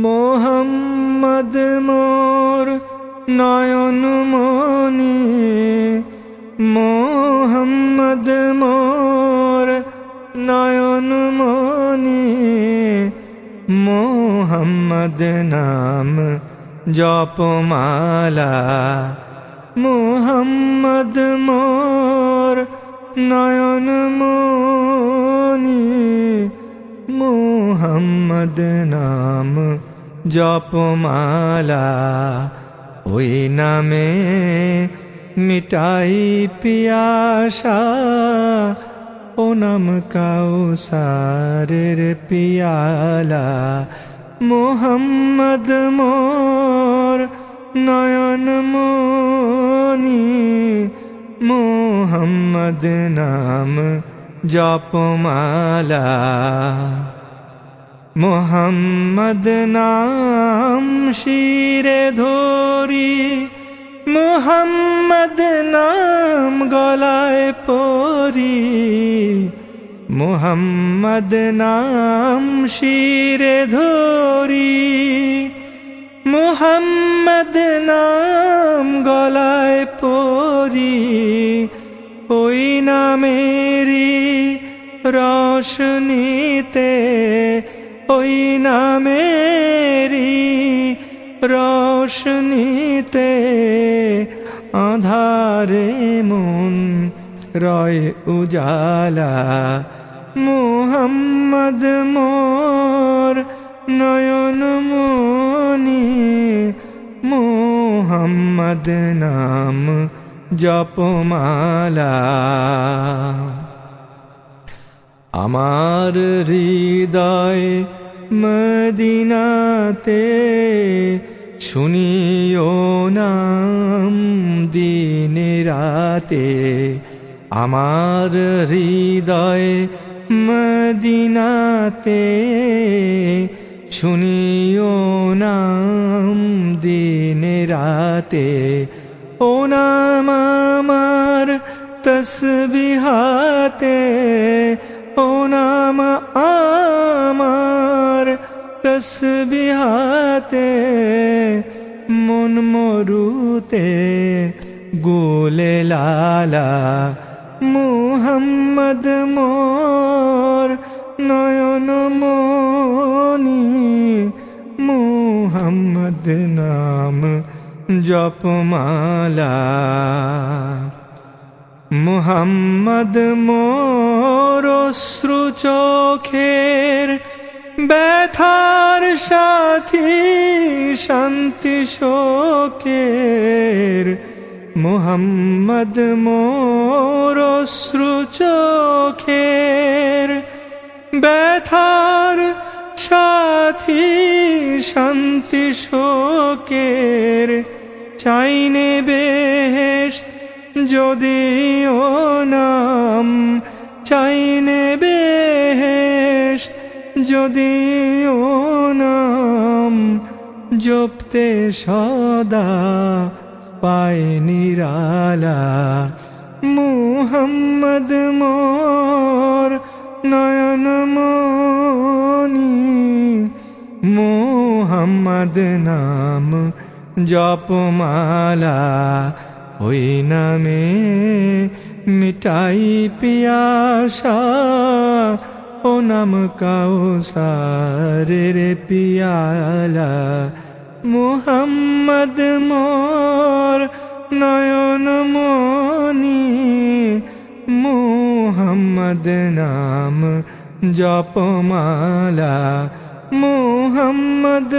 মোহাম্মদ মোর নয়ন মনি, মোহাম্মদ মোর নয়ন মনি, মোহাম্মদ নাম জপমালা, মোহাম্মদ মোর নয়ন মনি। মোহাম্মদ নাম জপমালা ওই নামে মিটাই পিয়াসা ও নাম কাউসারের পিয়ালা। মোহাম্মদ মোর নয়ন মনি, মোহাম্মদ নাম জপমালা মোহাম্মদ নাম শিরে ধরি, মোহাম্মদ নাম গলায় পরি, মোহাম্মদ নাম শিরে ধরি, মোহাম্মদ নাম গলায় পরি, ওই নামেরি রশনীতে ওই নামেরি রশনীতে আধারে মন রয় উজালা। মোহাম্মদ মোর নয়ন মনি, মোহাম্মদ নাম জপমালা। আমার হৃদয় মদিনাতে শুনিও নাম দিন রাতে। আমার হৃদয় মদিনাতে শুনিও নাম দিন রাতে। ও নাম আমার তসবিহাতে, ও নাম আমার তসবিহাতে মন মরুতে গোলে লালা মুহাম্মদ মোর নয়ন মনি মুহাম্মদ নাম জপমালা মুহাম্মদ মোর শ্রু চোখের ব্যথার সাথী শান্তি শোকের মুহাম্মদ মোর শ্রু চোখের ব্যথার সাথী শান্তি শোকের চাইনে বেহেস্ত যদিও নাম চাইনে যদিও নাম জপতে সদা পায় নিরালা। মুহাম্মদ মোর নয়ন মনি, মোহাম্মদ নাম জপমালা ওই নামে মিটাই পিয়াসা। ও নাম কাউসারের পিয়ালা। মোহাম্মদ মোর নয়ন মনি। মোহাম্মদ নাম জপমালা। মুহাম্মদ